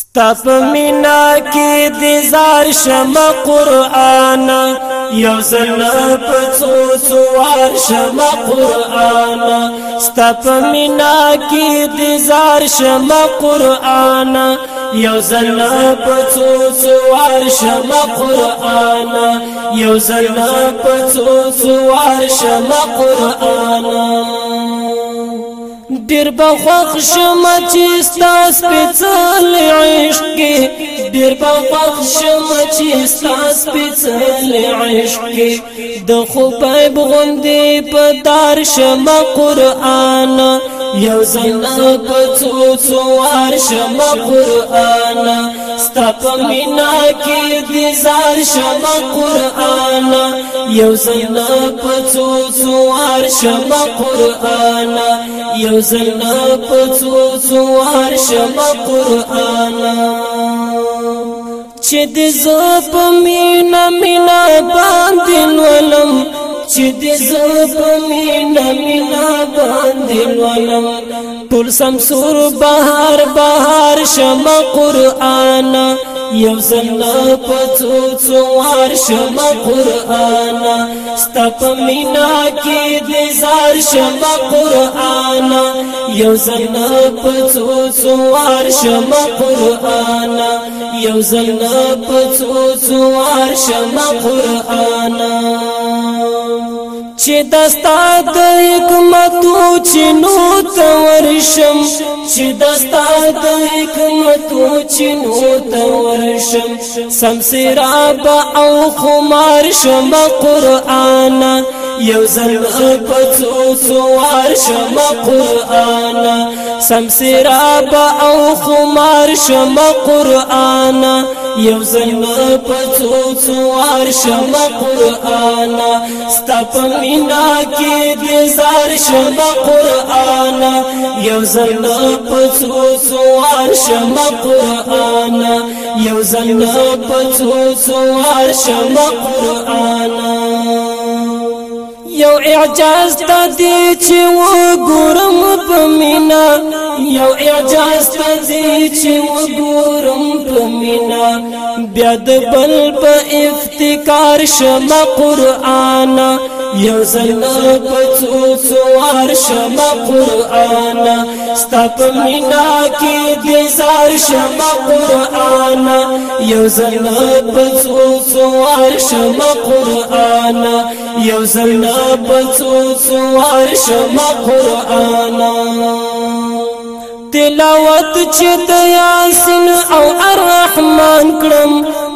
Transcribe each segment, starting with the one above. ستاپ مینا کې د زار شم قران یو زل په څو څو شم قران ستاپ مینا کې د زار شم قران یو زل په څو څو شم قران یو زل په څو څو شم قران ډیر بخښ شم چې ستاس په پیر په پخشم چې ساس پېڅل عشق کې د خو په بغوندې په دار شم قران یو زنه په څو څو شم قران ستپ مینا کې دې زار شم قران یو زنه په څو څو شم قران یو زنه په څو څو شم قران چې د زپ مینا مینا باندې ولم چې د زپ مینا مینا باندې ولم ټول سم سور بهار بهار شم قران یو زنا پڅو څوار شم قران ستپ مینا کې د زار شم قران یو زنا پڅو څوار شم قران یو زل پڅو څوار شم قران چې دستا د حکمتو چې نو تور شم چې دستا د حکمتو چې نو تور شم سم سراب او خمار شم قران پچ سو ہرش مکور آنا شمشیر آنا یوز ن پچو سو ہرش مکر آنا مینا کی شمپر آنا یوزن پس ہو سو ہرش مپور آنا یوزن پچو سو سوار شمپور آنا یو اعجاز تا دی چې و ګورم په مینا یو اعجاز تا دی چې و ګورم په مینا بیا د بل په افتکار شمه قران یو زل پڅو څوار شم قران ستپ مینا کې دې زار شم قران یو زل پڅو څوار شم قران یو زل پڅو څوار شم قران تلاوت چې د یاسین او الرحمن کړم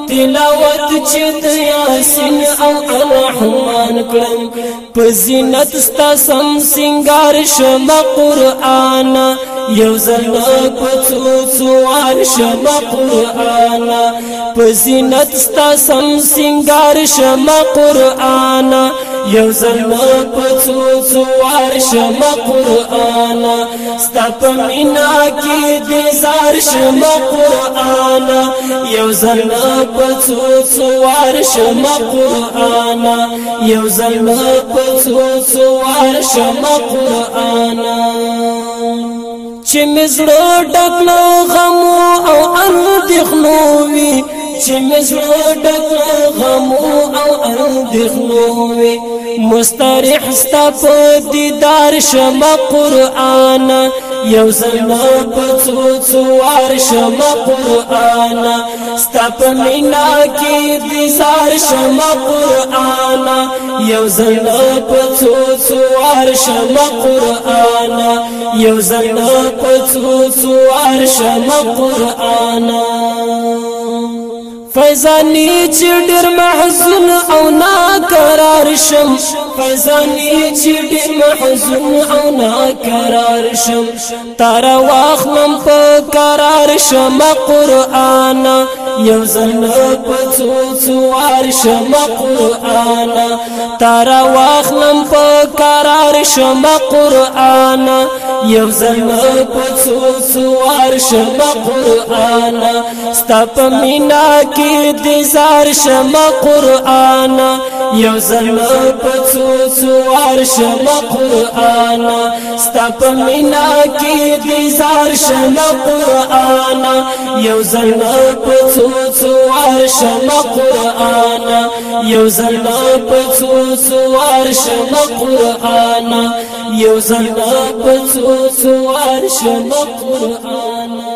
تلاوت چې د یاسین او الرحمن کړم په زینت ستا سم سنگار شمه قران یو زل پڅو څوار شمه قران په زینت ستا سم سنگار شمه قران یو زلم پڅو څو عرشم قران ستپ مینا کې دې زارشم قران یو زلم پڅو څو عرشم قران یو زلم پڅو څو عرشم قران چې مزړه ډکلو غم او اندخلو وي چې مزړه ډکلو غم او اندخلو وي مسترح ستا په دیدار شم قران یو زلنا په څو څوار شم قران ستا په مینا کې دیدار شم قران یو زلنا په څو څوار شم قران یو زلنا په څو څوار شم قران فیضانی چې ډیر محزون او ناقرار شم فیضانی چې ډیر محزون او ناقرار شم تر واخلم په قرار شم قران یو ځل په څوڅوار شم قران تر واخلم په قرار شم قران یو زل پڅو سوار شب قران ستا په مینا کې دې زار شب قران یو زل پڅو څوار شم قران ستپ مینا کې دې زار شم قران یو زل پڅو څوار شم قران یو زل پڅو څوار شم قران یو زل پڅو څوار شم قران